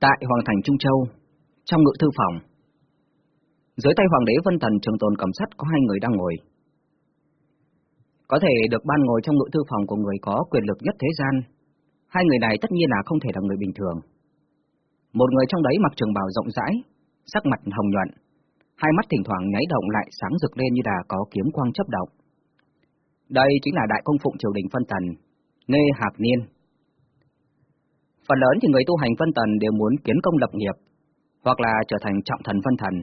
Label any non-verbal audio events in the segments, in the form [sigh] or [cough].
Tại Hoàng thành Trung Châu, trong ngự thư phòng, dưới tay Hoàng đế Vân Thần trường tồn cầm sắt có hai người đang ngồi. Có thể được ban ngồi trong ngự thư phòng của người có quyền lực nhất thế gian, hai người này tất nhiên là không thể là người bình thường. Một người trong đấy mặc trường bào rộng rãi, sắc mặt hồng nhuận, hai mắt thỉnh thoảng nháy động lại sáng rực lên như là có kiếm quang chấp động. Đây chính là đại công phụng triều đình phân Thần Nghê Hạc Niên. Phần lớn thì người tu hành phân tần đều muốn kiến công lập nghiệp, hoặc là trở thành trọng thần phân thần,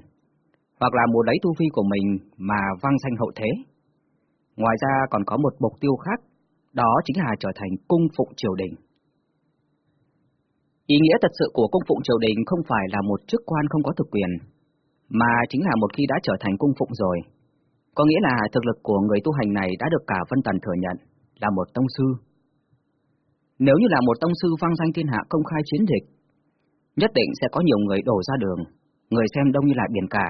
hoặc là muốn lấy tu vi của mình mà vang danh hậu thế. Ngoài ra còn có một mục tiêu khác, đó chính là trở thành cung phụng triều đình. Ý nghĩa thật sự của cung phụng triều đình không phải là một chức quan không có thực quyền, mà chính là một khi đã trở thành cung phụng rồi. Có nghĩa là thực lực của người tu hành này đã được cả phân Tần thừa nhận, là một tông sư. Nếu như là một tông sư vang danh thiên hạ công khai chiến dịch, nhất định sẽ có nhiều người đổ ra đường, người xem đông như là biển cả.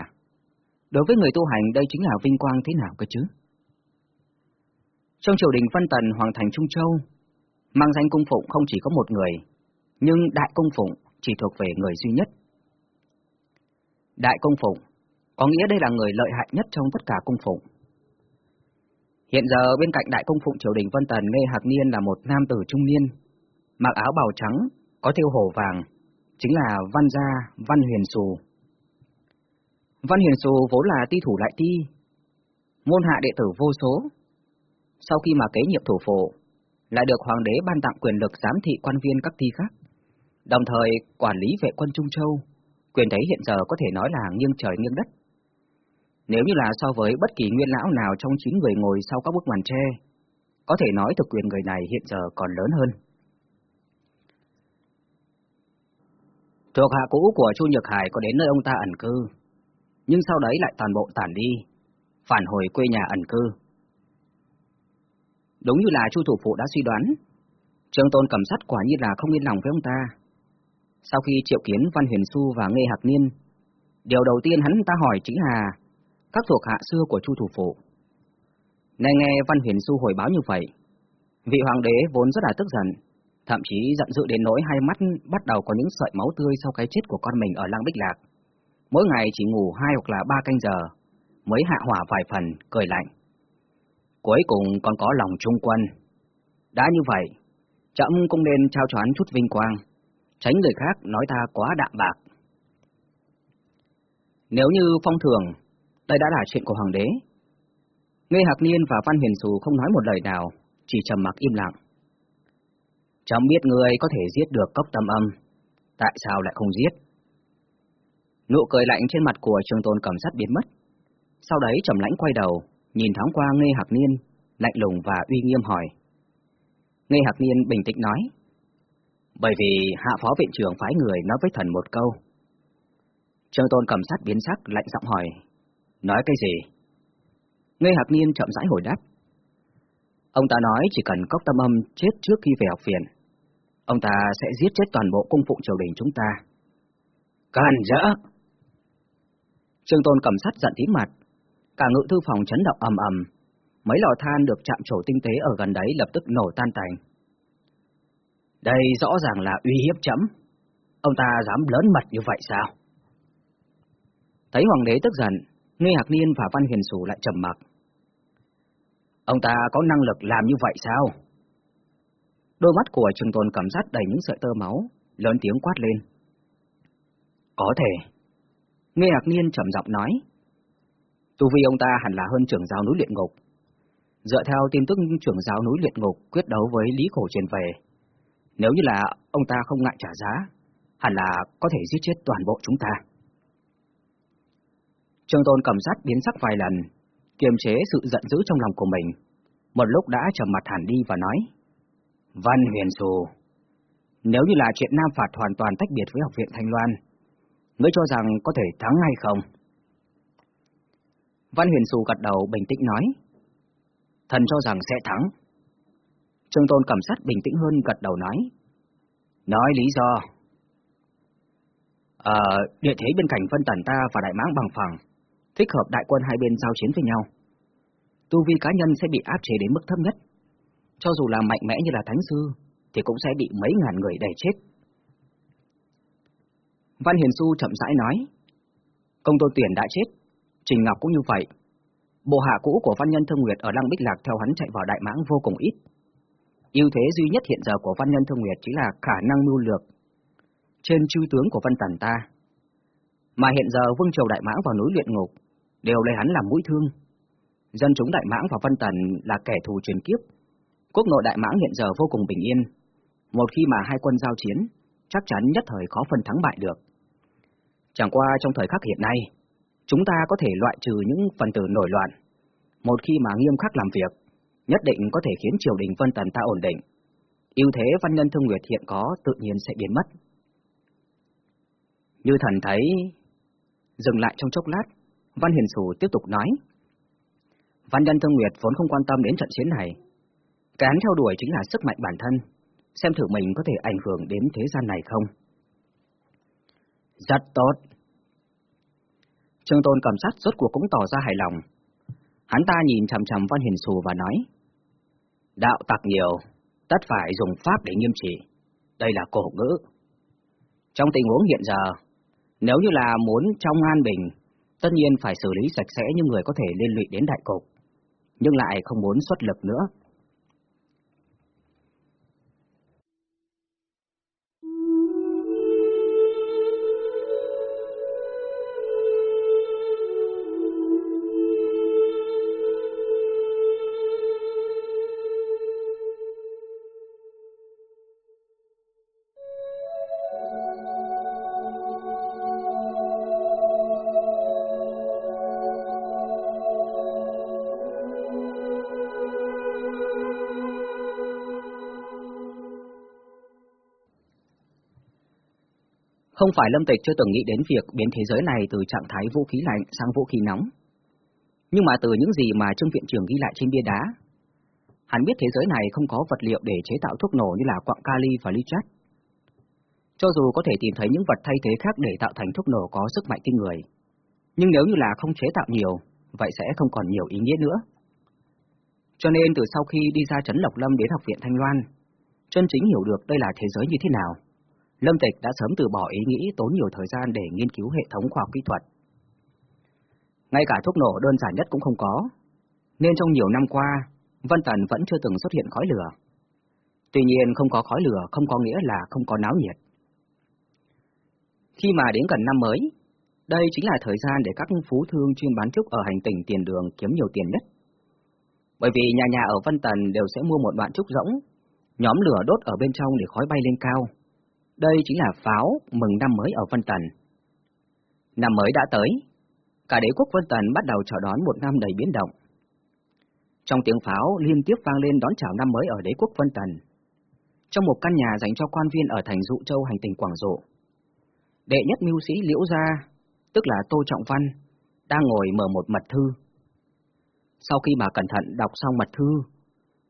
Đối với người tu hành đây chính là vinh quang thế nào cơ chứ? Trong triều đình Vân Tần Hoàng Thành Trung Châu, mang danh cung phụng không chỉ có một người, nhưng đại cung phụng chỉ thuộc về người duy nhất. Đại cung phụng, có nghĩa đây là người lợi hại nhất trong tất cả cung phụng. Hiện giờ bên cạnh đại cung phụng triều đình Vân Tần Nghê Hạc Niên là một nam tử trung niên, mặc áo bào trắng, có thêu hổ vàng, chính là Văn Gia Văn Huyền Sù. Văn Huyền Sù vốn là ti thủ lại ti, môn hạ đệ tử vô số. Sau khi mà kế nhiệm thủ phổ, lại được hoàng đế ban tặng quyền lực giám thị quan viên các ti khác đồng thời quản lý vệ quân Trung Châu, quyền thế hiện giờ có thể nói là nghiêng trời nghiêng đất. Nếu như là so với bất kỳ nguyên lão nào trong chín người ngồi sau các bức màn tre, có thể nói thực quyền người này hiện giờ còn lớn hơn. Thuộc hạ cũ của Chu Nhược Hải có đến nơi ông ta ẩn cư, nhưng sau đấy lại toàn bộ tản đi, phản hồi quê nhà ẩn cư. Đúng như là Chu thủ phụ đã suy đoán, Trương Tôn cầm sắt quả nhiên là không yên lòng với ông ta, sau khi triệu kiến Văn Huyền Xu và Nghe Hạc Niên, điều đầu tiên hắn ta hỏi chính là các thuộc hạ xưa của Chu thủ Phụ. Nghe nghe Văn Huyền Xu hồi báo như vậy, vị hoàng đế vốn rất là tức giận, thậm chí giận dữ đến nỗi hai mắt bắt đầu có những sợi máu tươi sau cái chết của con mình ở Lăng Bích Lạc. Mỗi ngày chỉ ngủ hai hoặc là ba canh giờ, mới hạ hỏa vài phần, cười lạnh. Cuối cùng còn có lòng trung quân. Đã như vậy, chậm cũng nên trao cho hắn chút vinh quang tránh người khác nói ta quá đạm bạc. Nếu như phong thường, đây đã là chuyện của hoàng đế. Nghe Hạc Niên và Văn Huyền Sù không nói một lời nào, chỉ trầm mặc im lặng. Chấm biết người có thể giết được cốc tâm âm, tại sao lại không giết? Nụ cười lạnh trên mặt của trường tôn cầm sát biến mất. Sau đấy trầm lãnh quay đầu, nhìn thoáng qua ngây Hạc Niên, lạnh lùng và uy nghiêm hỏi. ngây Hạc Niên bình tĩnh nói. Bởi vì hạ phó viện trưởng phái người nói với thần một câu. Trương Tôn cầm sát biến sắc lạnh giọng hỏi. Nói cái gì? Ngây Hạc Niên chậm rãi hồi đáp. Ông ta nói chỉ cần cốc tâm âm chết trước khi về học viện, ông ta sẽ giết chết toàn bộ cung phụng triều đình chúng ta. Can rỡ! Trương Tôn cầm sắt giận tím mặt, cả ngự thư phòng chấn động ầm ầm, mấy lò than được chạm trổ tinh tế ở gần đấy lập tức nổ tan tành. Đây rõ ràng là uy hiếp chấm. Ông ta dám lớn mật như vậy sao? Thấy hoàng đế tức giận, Nghe Hạc Niên và Văn Huyền Sủ lại trầm mặc. Ông ta có năng lực làm như vậy sao? Đôi mắt của Trường Tồn cảm giác đầy những sợi tơ máu, lớn tiếng quát lên. Có thể. Nghe Hạc Niên trầm giọng nói. Tu vi ông ta hẳn là hơn trưởng giáo núi luyện ngục. Dựa theo tin tức trưởng giáo núi luyện ngục quyết đấu với Lý Khổ Truyền về, nếu như là ông ta không ngại trả giá, hẳn là có thể giết chết toàn bộ chúng ta. Trương Tôn cầm sát biến sắc vài lần, kiềm chế sự giận dữ trong lòng của mình. Một lúc đã trầm mặt hẳn đi và nói, Văn Huyền Sù, nếu như là chuyện Nam Phạt hoàn toàn tách biệt với học viện Thanh Loan, ngươi cho rằng có thể thắng hay không? Văn Huyền Sù gật đầu bình tĩnh nói, thần cho rằng sẽ thắng. Trương Tôn cảm sát bình tĩnh hơn gật đầu nói. Nói lý do. Ờ, địa thế bên cạnh phân tần ta và đại mãng bằng phẳng, thích hợp đại quân hai bên giao chiến với nhau. Tu vi cá nhân sẽ bị áp chế đến mức thấp nhất. Cho dù là mạnh mẽ như là thánh sư, thì cũng sẽ bị mấy ngàn người đẩy chết. Văn Hiền Xu chậm rãi nói. Công tôn tuyển đã chết, Trình Ngọc cũng như vậy. Bộ hạ cũ của Văn Nhân Thương Nguyệt ở Lăng Bích Lạc theo hắn chạy vào Đại Mãng vô cùng ít. ưu thế duy nhất hiện giờ của Văn Nhân Thương Nguyệt chính là khả năng mưu lược trên chư tướng của Văn Tần ta. Mà hiện giờ Vương Triều Đại Mãng vào núi luyện ngục đều lấy hắn làm mũi thương. Dân chúng Đại Mãng và Văn Tần là kẻ thù truyền kiếp. Quốc nội Đại Mãng hiện giờ vô cùng bình yên. Một khi mà hai quân giao chiến, chắc chắn nhất thời khó phân thắng bại được. Chẳng qua trong thời khắc hiện nay, chúng ta có thể loại trừ những phần tử nổi loạn. Một khi mà nghiêm khắc làm việc, nhất định có thể khiến triều đình Vân Tần ta ổn định. ưu thế văn nhân thương nguyệt hiện có tự nhiên sẽ biến mất. Như thần thấy... Dừng lại trong chốc lát, Văn Hiền sù tiếp tục nói. Văn nhân thương nguyệt vốn không quan tâm đến trận chiến này. Cái hắn theo đuổi chính là sức mạnh bản thân, xem thử mình có thể ảnh hưởng đến thế gian này không. Rất tốt. Trương Tôn cầm sát rốt cuộc cũng tỏ ra hài lòng. Hắn ta nhìn chằm chằm Văn Hiền Sù và nói. Đạo tặc nhiều, tất phải dùng pháp để nghiêm trị. Đây là cổ ngữ. Trong tình huống hiện giờ, nếu như là muốn trong an bình, tất nhiên phải xử lý sạch sẽ những người có thể liên lụy đến đại cục, nhưng lại không muốn xuất lực nữa. Không phải Lâm Tịch chưa từng nghĩ đến việc biến thế giới này từ trạng thái vũ khí lạnh sang vũ khí nóng. Nhưng mà từ những gì mà Trương Viện Trường ghi lại trên bia đá, hắn biết thế giới này không có vật liệu để chế tạo thuốc nổ như là quặng kali và ly chất. Cho dù có thể tìm thấy những vật thay thế khác để tạo thành thuốc nổ có sức mạnh kinh người, nhưng nếu như là không chế tạo nhiều, vậy sẽ không còn nhiều ý nghĩa nữa. Cho nên từ sau khi đi ra Trấn Lộc Lâm đến Học viện Thanh Loan, chân chính hiểu được đây là thế giới như thế nào. Lâm Tịch đã sớm từ bỏ ý nghĩ tốn nhiều thời gian để nghiên cứu hệ thống khoa học kỹ thuật. Ngay cả thuốc nổ đơn giản nhất cũng không có, nên trong nhiều năm qua, Vân Tần vẫn chưa từng xuất hiện khói lửa. Tuy nhiên không có khói lửa không có nghĩa là không có náo nhiệt. Khi mà đến gần năm mới, đây chính là thời gian để các phú thương chuyên bán trúc ở hành tỉnh tiền đường kiếm nhiều tiền nhất. Bởi vì nhà nhà ở Vân Tần đều sẽ mua một đoạn trúc rỗng, nhóm lửa đốt ở bên trong để khói bay lên cao đây chính là pháo mừng năm mới ở Vân Tần. Năm mới đã tới, cả đế quốc Vân Tần bắt đầu chào đón một năm đầy biến động. Trong tiếng pháo liên tiếp vang lên đón chào năm mới ở đế quốc Vân Tần. Trong một căn nhà dành cho quan viên ở thành Dụ Châu hành tỉnh Quảng Dụ, đệ nhất mưu sĩ Liễu Gia, tức là Tô Trọng Văn, đang ngồi mở một mật thư. Sau khi bà cẩn thận đọc xong mật thư,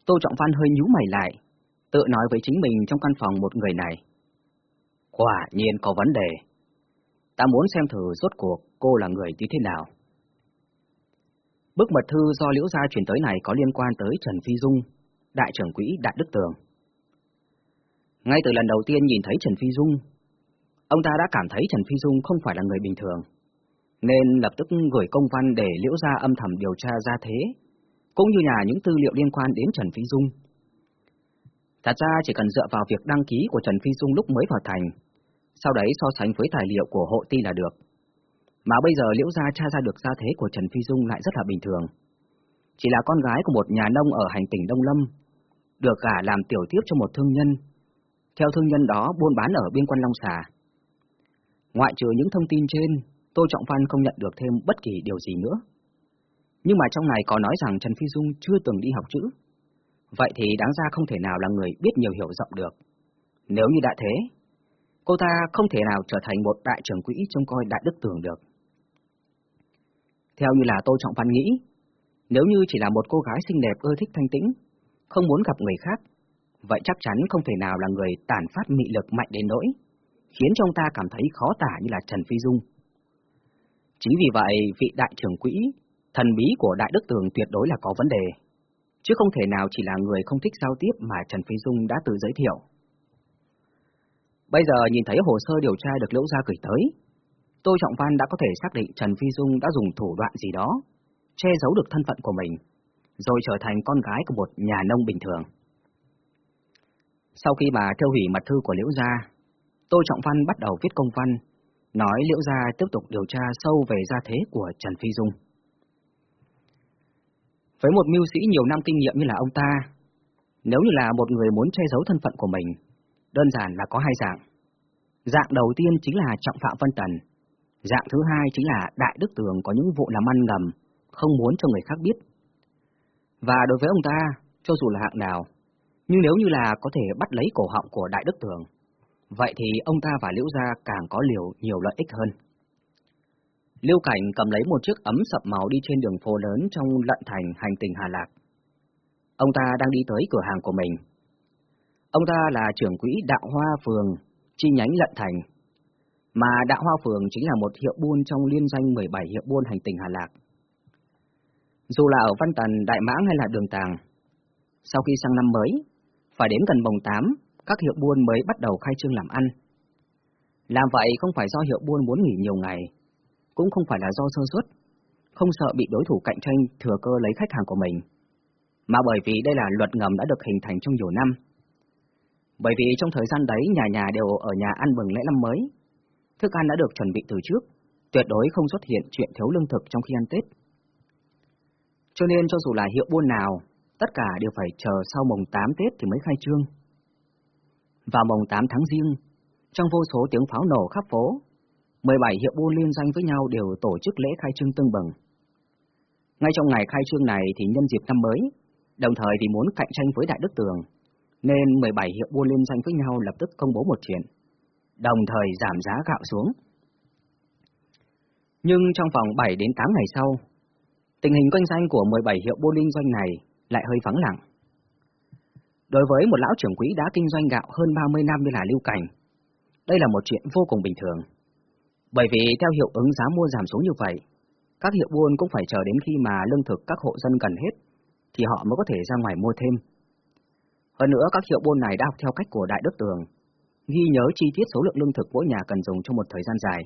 Tô Trọng Văn hơi nhíu mày lại, tự nói với chính mình trong căn phòng một người này. Quả nhiên có vấn đề. Ta muốn xem thử rốt cuộc cô là người như thế nào. Bức mật thư do Liễu Gia chuyển tới này có liên quan tới Trần Phi Dung, đại trưởng quỹ Đại Đức Tường. Ngay từ lần đầu tiên nhìn thấy Trần Phi Dung, ông ta đã cảm thấy Trần Phi Dung không phải là người bình thường, nên lập tức gửi công văn để Liễu Gia âm thầm điều tra ra thế, cũng như là những tư liệu liên quan đến Trần Phi Dung. Thật ra chỉ cần dựa vào việc đăng ký của Trần Phi Dung lúc mới vào thành, sau đấy so sánh với tài liệu của hộ ti là được. Mà bây giờ Liễu Gia tra ra được gia thế của Trần Phi Dung lại rất là bình thường. Chỉ là con gái của một nhà nông ở hành tỉnh Đông Lâm, được gả làm tiểu tiếp cho một thương nhân. Theo thương nhân đó buôn bán ở biên quan Long Xà. Ngoại trừ những thông tin trên, Tô Trọng Văn không nhận được thêm bất kỳ điều gì nữa. Nhưng mà trong này có nói rằng Trần Phi Dung chưa từng đi học chữ. Vậy thì đáng ra không thể nào là người biết nhiều hiểu rộng được. Nếu như đã thế, cô ta không thể nào trở thành một đại trưởng quỹ trông coi đại đức tường được. Theo như là Tô Trọng Văn nghĩ, nếu như chỉ là một cô gái xinh đẹp ưa thích thanh tĩnh, không muốn gặp người khác, vậy chắc chắn không thể nào là người tàn phát mị lực mạnh đến nỗi, khiến cho ông ta cảm thấy khó tả như là Trần Phi Dung. Chính vì vậy, vị đại trưởng quỹ, thần bí của Đại Đức Tường tuyệt đối là có vấn đề, chứ không thể nào chỉ là người không thích giao tiếp mà Trần Phi Dung đã tự giới thiệu. Bây giờ nhìn thấy hồ sơ điều tra được Liễu Gia gửi tới, Tô Trọng Văn đã có thể xác định Trần Phi Dung đã dùng thủ đoạn gì đó, che giấu được thân phận của mình, rồi trở thành con gái của một nhà nông bình thường. Sau khi bà theo hủy mật thư của Liễu Gia, Tô Trọng Văn bắt đầu viết công văn, nói Liễu Gia tiếp tục điều tra sâu về gia thế của Trần Phi Dung. Với một mưu sĩ nhiều năm kinh nghiệm như là ông ta, nếu như là một người muốn che giấu thân phận của mình, đơn giản là có hai dạng. Dạng đầu tiên chính là trọng phạm Vân Tần, dạng thứ hai chính là Đại Đức Tường có những vụ làm ăn ngầm, không muốn cho người khác biết. Và đối với ông ta, cho dù là hạng nào, nhưng nếu như là có thể bắt lấy cổ họng của Đại Đức Tường, vậy thì ông ta và Liễu Gia càng có liều nhiều lợi ích hơn. Lưu Cảnh cầm lấy một chiếc ấm sập màu đi trên đường phố lớn trong lận thành hành tình Hà Lạc. Ông ta đang đi tới cửa hàng của mình. Ông ta là trưởng quỹ đạo hoa phường, chi nhánh lận thành, mà đạo hoa phường chính là một hiệu buôn trong liên danh 17 hiệu buôn hành tình Hà Lạc. Dù là ở Văn Tần, Đại Mãng hay là Đường Tàng, sau khi sang năm mới, phải đến gần mồng 8, các hiệu buôn mới bắt đầu khai trương làm ăn. Làm vậy không phải do hiệu buôn muốn nghỉ nhiều ngày, cũng không phải là do sơ suất, không sợ bị đối thủ cạnh tranh thừa cơ lấy khách hàng của mình, mà bởi vì đây là luật ngầm đã được hình thành trong nhiều năm. Bởi vì trong thời gian đấy nhà nhà đều ở nhà ăn mừng lễ năm mới, thức ăn đã được chuẩn bị từ trước, tuyệt đối không xuất hiện chuyện thiếu lương thực trong khi ăn Tết. Cho nên cho dù là hiệu buôn nào, tất cả đều phải chờ sau mồng 8 Tết thì mới khai trương. Vào mồng 8 tháng riêng, trong vô số tiếng pháo nổ khắp phố, 17 hiệu buôn liên danh với nhau đều tổ chức lễ khai trương tương bừng. Ngay trong ngày khai trương này thì nhân dịp năm mới, đồng thời thì muốn cạnh tranh với Đại Đức Tường, nên 17 hiệu buôn liên danh với nhau lập tức công bố một chuyện, đồng thời giảm giá gạo xuống. Nhưng trong vòng 7 đến 8 ngày sau, tình hình kinh doanh của 17 hiệu buôn liên doanh này lại hơi vắng lặng. Đối với một lão trưởng quỹ đã kinh doanh gạo hơn 30 năm như là Lưu Cảnh, đây là một chuyện vô cùng bình thường. Bởi vì theo hiệu ứng giá mua giảm xuống như vậy, các hiệu buôn cũng phải chờ đến khi mà lương thực các hộ dân gần hết, thì họ mới có thể ra ngoài mua thêm. Hơn nữa các hiệu buôn này đã học theo cách của Đại Đức Tường, ghi nhớ chi tiết số lượng lương thực mỗi nhà cần dùng trong một thời gian dài.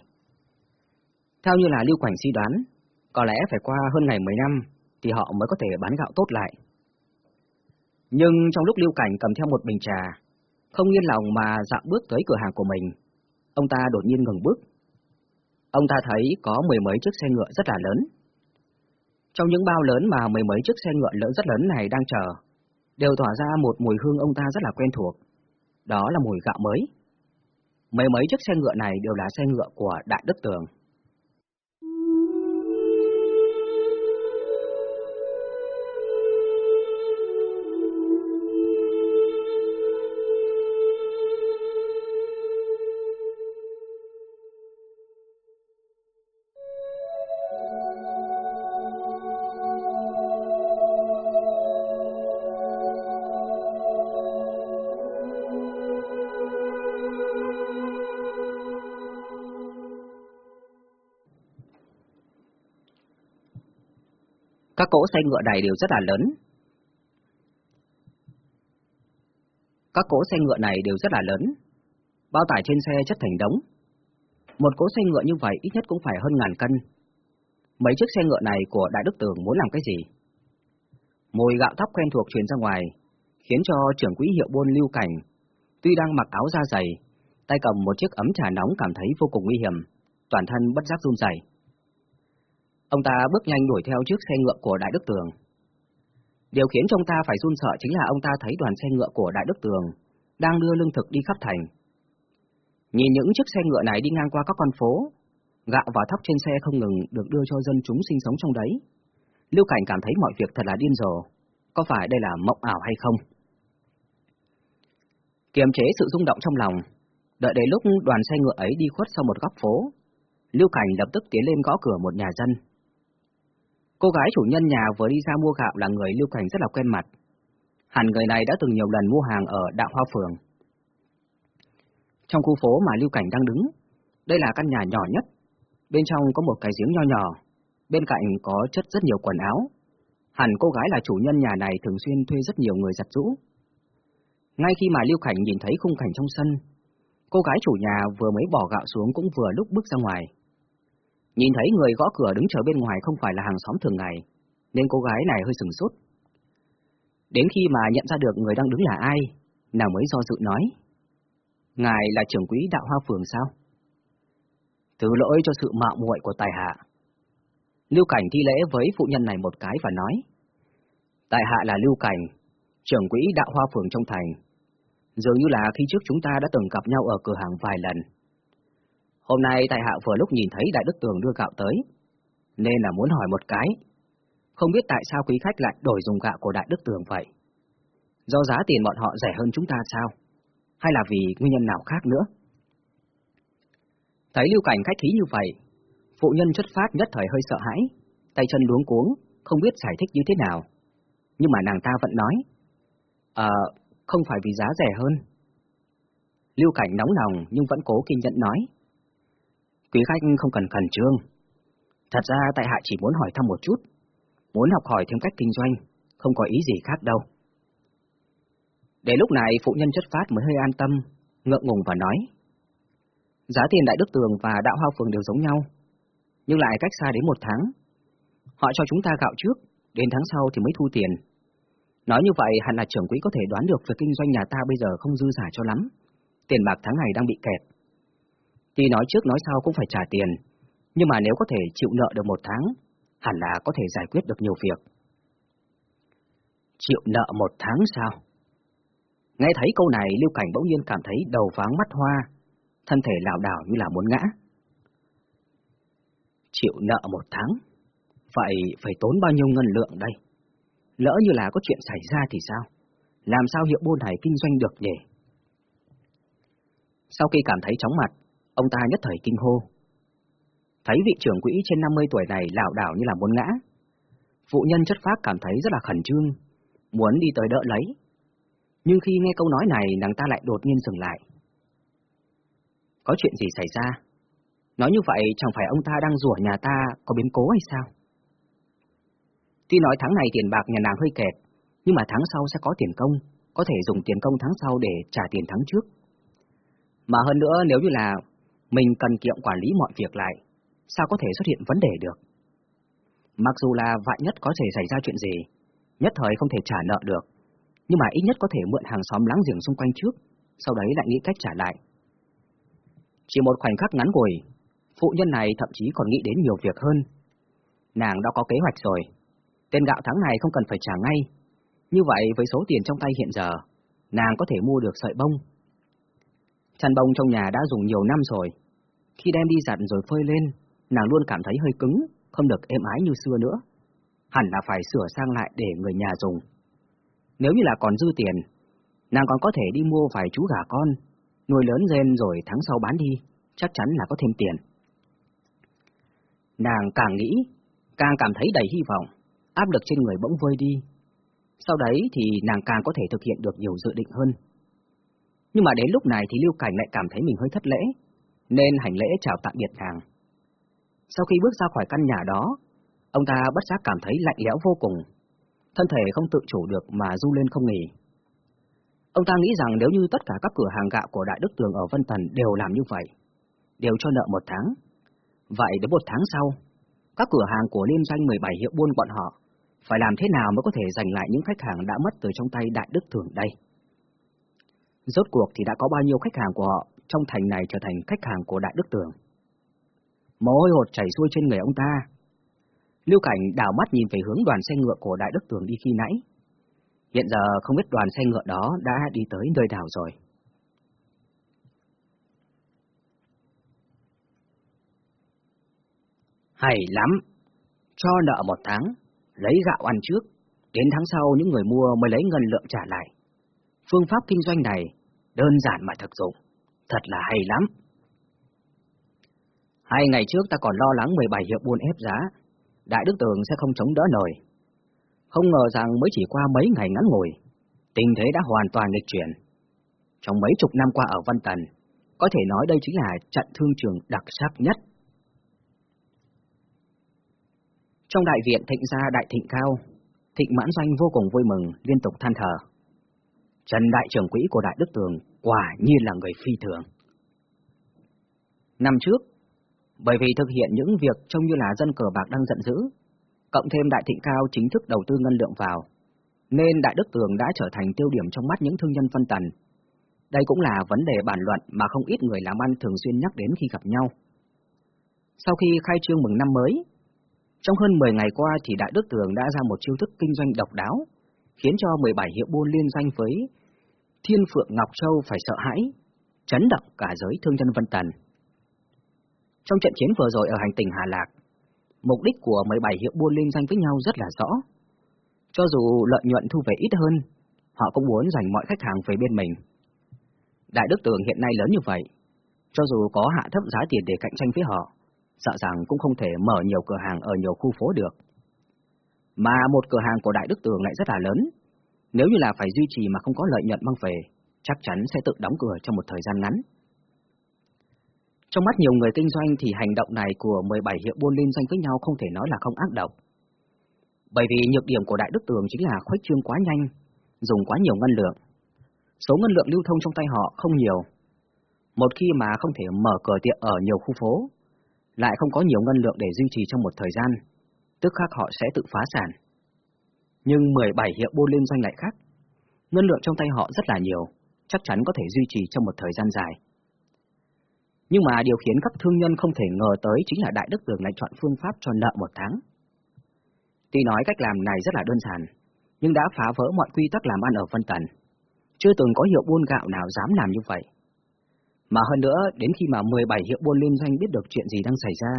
Theo như là Lưu Quảnh suy đoán, có lẽ phải qua hơn ngày 10 năm thì họ mới có thể bán gạo tốt lại. Nhưng trong lúc Lưu Cảnh cầm theo một bình trà, không yên lòng mà dạo bước tới cửa hàng của mình, ông ta đột nhiên ngừng bước. Ông ta thấy có mười mấy chiếc xe ngựa rất là lớn. Trong những bao lớn mà mười mấy chiếc xe ngựa lớn rất lớn này đang chờ, đều tỏa ra một mùi hương ông ta rất là quen thuộc. Đó là mùi gạo mới. Mấy mấy chiếc xe ngựa này đều là xe ngựa của Đại Đức Tường. Các cỗ xe ngựa này đều rất là lớn. Các cỗ xe ngựa này đều rất là lớn. Bao tải trên xe chất thành đống. Một cỗ xe ngựa như vậy ít nhất cũng phải hơn ngàn cân. Mấy chiếc xe ngựa này của Đại Đức Tường muốn làm cái gì? Mùi gạo thóc quen thuộc truyền ra ngoài, khiến cho trưởng quỹ hiệu buôn lưu cảnh, tuy đang mặc áo da dày, tay cầm một chiếc ấm trà nóng cảm thấy vô cùng nguy hiểm, toàn thân bất giác run rẩy. Ông ta bước nhanh đuổi theo chiếc xe ngựa của Đại Đức Tường. Điều khiến cho ông ta phải run sợ chính là ông ta thấy đoàn xe ngựa của Đại Đức Tường đang đưa lương thực đi khắp thành. Nhìn những chiếc xe ngựa này đi ngang qua các con phố, gạo và thóc trên xe không ngừng được đưa cho dân chúng sinh sống trong đấy. Lưu Cảnh cảm thấy mọi việc thật là điên rồ, có phải đây là mộng ảo hay không? Kiềm chế sự rung động trong lòng, đợi đến lúc đoàn xe ngựa ấy đi khuất sau một góc phố, Lưu Cảnh lập tức tiến lên gõ cửa một nhà dân. Cô gái chủ nhân nhà vừa đi ra mua gạo là người Lưu Cảnh rất là quen mặt. Hẳn người này đã từng nhiều lần mua hàng ở Đạo Hoa Phường. Trong khu phố mà Lưu Cảnh đang đứng, đây là căn nhà nhỏ nhất. Bên trong có một cái giếng nho nhỏ, bên cạnh có chất rất nhiều quần áo. Hẳn cô gái là chủ nhân nhà này thường xuyên thuê rất nhiều người giặt rũ. Ngay khi mà Lưu Cảnh nhìn thấy khung cảnh trong sân, Cô gái chủ nhà vừa mới bỏ gạo xuống cũng vừa lúc bước ra ngoài. Nhìn thấy người gõ cửa đứng chờ bên ngoài không phải là hàng xóm thường ngày, nên cô gái này hơi sừng sốt. Đến khi mà nhận ra được người đang đứng là ai, nàng mới do dự nói. Ngài là trưởng quỹ đạo hoa phường sao? Thứ lỗi cho sự mạo muội của tài hạ. Lưu Cảnh thi lễ với phụ nhân này một cái và nói. Tài hạ là Lưu Cảnh, trưởng quỹ đạo hoa phường trong thành. Dường như là khi trước chúng ta đã từng gặp nhau ở cửa hàng vài lần. Hôm nay tại hạ vừa lúc nhìn thấy Đại Đức Tường đưa gạo tới, nên là muốn hỏi một cái. Không biết tại sao quý khách lại đổi dùng gạo của Đại Đức Tường vậy? Do giá tiền bọn họ rẻ hơn chúng ta sao? Hay là vì nguyên nhân nào khác nữa? Thấy lưu cảnh khách khí như vậy, phụ nhân xuất phát nhất thời hơi sợ hãi, tay chân luống cuống, không biết giải thích như thế nào. Nhưng mà nàng ta vẫn nói, Ờ, không phải vì giá rẻ hơn. Lưu cảnh nóng lòng nhưng vẫn cố kiên nhẫn nói, Quý khách không cần khẩn trương. Thật ra tại hạ chỉ muốn hỏi thăm một chút, muốn học hỏi thêm cách kinh doanh, không có ý gì khác đâu. Để lúc này phụ nhân chất phát mới hơi an tâm, ngượng ngùng và nói. Giá tiền Đại Đức Tường và Đạo Hoa Phường đều giống nhau, nhưng lại cách xa đến một tháng. Họ cho chúng ta gạo trước, đến tháng sau thì mới thu tiền. Nói như vậy hẳn là trưởng quỹ có thể đoán được việc kinh doanh nhà ta bây giờ không dư giả cho lắm. Tiền bạc tháng này đang bị kẹt. Tuy nói trước nói sau cũng phải trả tiền, nhưng mà nếu có thể chịu nợ được một tháng, hẳn là có thể giải quyết được nhiều việc. Chịu nợ một tháng sao? Nghe thấy câu này, Lưu Cảnh bỗng nhiên cảm thấy đầu váng mắt hoa, thân thể lảo đảo như là muốn ngã. Chịu nợ một tháng? Vậy phải tốn bao nhiêu ngân lượng đây? Lỡ như là có chuyện xảy ra thì sao? Làm sao hiệu buôn này kinh doanh được nhỉ? Sau khi cảm thấy chóng mặt, ông ta nhất thời kinh hô. Thấy vị trưởng quỹ trên 50 tuổi này lảo đảo như là muốn ngã. Phụ nhân chất phác cảm thấy rất là khẩn trương, muốn đi tới đỡ lấy. Nhưng khi nghe câu nói này, nàng ta lại đột nhiên dừng lại. Có chuyện gì xảy ra? Nói như vậy chẳng phải ông ta đang rủa nhà ta có biến cố hay sao? Tuy nói tháng này tiền bạc nhà nàng hơi kẹt, nhưng mà tháng sau sẽ có tiền công, có thể dùng tiền công tháng sau để trả tiền tháng trước. Mà hơn nữa nếu như là mình cần kiệm quản lý mọi việc lại, sao có thể xuất hiện vấn đề được? Mặc dù là vạn nhất có thể xảy ra chuyện gì, nhất thời không thể trả nợ được, nhưng mà ít nhất có thể mượn hàng xóm láng giềng xung quanh trước, sau đấy lại nghĩ cách trả lại. Chỉ một khoảnh khắc ngắn ngủi, phụ nhân này thậm chí còn nghĩ đến nhiều việc hơn. Nàng đã có kế hoạch rồi, tên gạo tháng này không cần phải trả ngay. Như vậy với số tiền trong tay hiện giờ, nàng có thể mua được sợi bông. Chăn bông trong nhà đã dùng nhiều năm rồi. Khi đem đi giặt rồi phơi lên, nàng luôn cảm thấy hơi cứng, không được êm ái như xưa nữa. Hẳn là phải sửa sang lại để người nhà dùng. Nếu như là còn dư tiền, nàng còn có thể đi mua vài chú gà con, nuôi lớn lên rồi tháng sau bán đi, chắc chắn là có thêm tiền. Nàng càng nghĩ, càng cảm thấy đầy hy vọng, áp lực trên người bỗng vơi đi. Sau đấy thì nàng càng có thể thực hiện được nhiều dự định hơn. Nhưng mà đến lúc này thì Lưu Cảnh lại cảm thấy mình hơi thất lễ, nên hành lễ chào tạm biệt nàng. Sau khi bước ra khỏi căn nhà đó, ông ta bất giác cảm thấy lạnh lẽo vô cùng, thân thể không tự chủ được mà du lên không nghỉ. Ông ta nghĩ rằng nếu như tất cả các cửa hàng gạo của Đại Đức Tường ở Vân Tần đều làm như vậy, đều cho nợ một tháng, vậy đến một tháng sau, các cửa hàng của liên doanh 17 hiệu buôn bọn họ phải làm thế nào mới có thể giành lại những khách hàng đã mất từ trong tay Đại Đức Tường đây? Rốt cuộc thì đã có bao nhiêu khách hàng của họ trong thành này trở thành khách hàng của Đại Đức Tường? Mồ hôi hột chảy xuôi trên người ông ta, Lưu Cảnh đảo mắt nhìn về hướng đoàn xe ngựa của Đại Đức Tường đi khi nãy. Hiện giờ không biết đoàn xe ngựa đó đã đi tới nơi nào rồi. Hay lắm! Cho nợ một tháng, lấy gạo ăn trước, đến tháng sau những người mua mới lấy ngân lượng trả lại. Phương pháp kinh doanh này đơn giản mà thực dụng, thật là hay lắm. Hai ngày trước ta còn lo lắng 17 hiệu buôn ép giá, Đại Đức Tường sẽ không chống đỡ nổi. Không ngờ rằng mới chỉ qua mấy ngày ngắn ngủi, tình thế đã hoàn toàn nghịch chuyển. Trong mấy chục năm qua ở Văn Tần, có thể nói đây chính là trận thương trường đặc sắc nhất. Trong đại viện thịnh gia đại thịnh cao, thịnh mãn doanh vô cùng vui mừng, liên tục than thở. Trần đại trưởng quỹ của Đại Đức Tường quả nhiên là người phi thường. Năm trước, bởi vì thực hiện những việc trông như là dân cờ bạc đang giận dữ, cộng thêm Đại Thịnh Cao chính thức đầu tư ngân lượng vào, nên Đại Đức Tường đã trở thành tiêu điểm trong mắt những thương nhân phân tần. Đây cũng là vấn đề bàn luận mà không ít người làm ăn thường xuyên nhắc đến khi gặp nhau. Sau khi khai trương mừng năm mới, trong hơn 10 ngày qua thì Đại Đức Tường đã ra một chiêu thức kinh doanh độc đáo, khiến cho 17 hiệu buôn liên danh với Thiên Phượng Ngọc Châu phải sợ hãi, chấn động cả giới thương nhân Vân Tần. Trong trận chiến vừa rồi ở hành tinh Hà Lạc, mục đích của 17 hiệu buôn liên danh với nhau rất là rõ. Cho dù lợi nhuận thu về ít hơn, họ cũng muốn dành mọi khách hàng về bên mình. Đại Đức Tường hiện nay lớn như vậy, cho dù có hạ thấp giá tiền để cạnh tranh với họ, sợ rằng cũng không thể mở nhiều cửa hàng ở nhiều khu phố được. Mà một cửa hàng của Đại Đức Tường lại rất là lớn, nếu như là phải duy trì mà không có lợi nhuận mang về, chắc chắn sẽ tự đóng cửa trong một thời gian ngắn. Trong mắt nhiều người kinh doanh thì hành động này của 17 hiệu buôn liên doanh với nhau không thể nói là không ác độc. Bởi vì nhược điểm của Đại Đức Tường chính là khuếch trương quá nhanh, dùng quá nhiều ngân lượng. Số ngân lượng lưu thông trong tay họ không nhiều. Một khi mà không thể mở cửa tiệm ở nhiều khu phố, lại không có nhiều ngân lượng để duy trì trong một thời gian, tức khác họ sẽ tự phá sản. Nhưng 17 hiệu buôn liên doanh lại khác. Ngân lượng trong tay họ rất là nhiều, chắc chắn có thể duy trì trong một thời gian dài. Nhưng mà điều khiến các thương nhân không thể ngờ tới chính là Đại Đức Đường lại chọn phương pháp cho nợ một tháng. Tuy nói cách làm này rất là đơn giản, nhưng đã phá vỡ mọi quy tắc làm ăn ở Vân Tần. Chưa từng có hiệu buôn gạo nào dám làm như vậy. Mà hơn nữa, đến khi mà 17 hiệu buôn liên doanh biết được chuyện gì đang xảy ra,